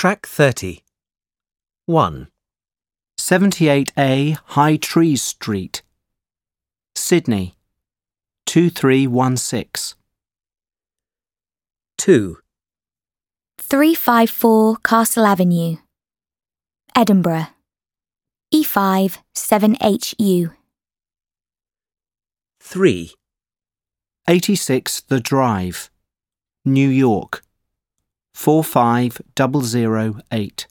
Track 30. 1, 78A High Trees Street, Sydney. 2316. 2, 354 Castle Avenue, Edinburgh, E E5 7HU. 3, 86 The Drive, New York 45008.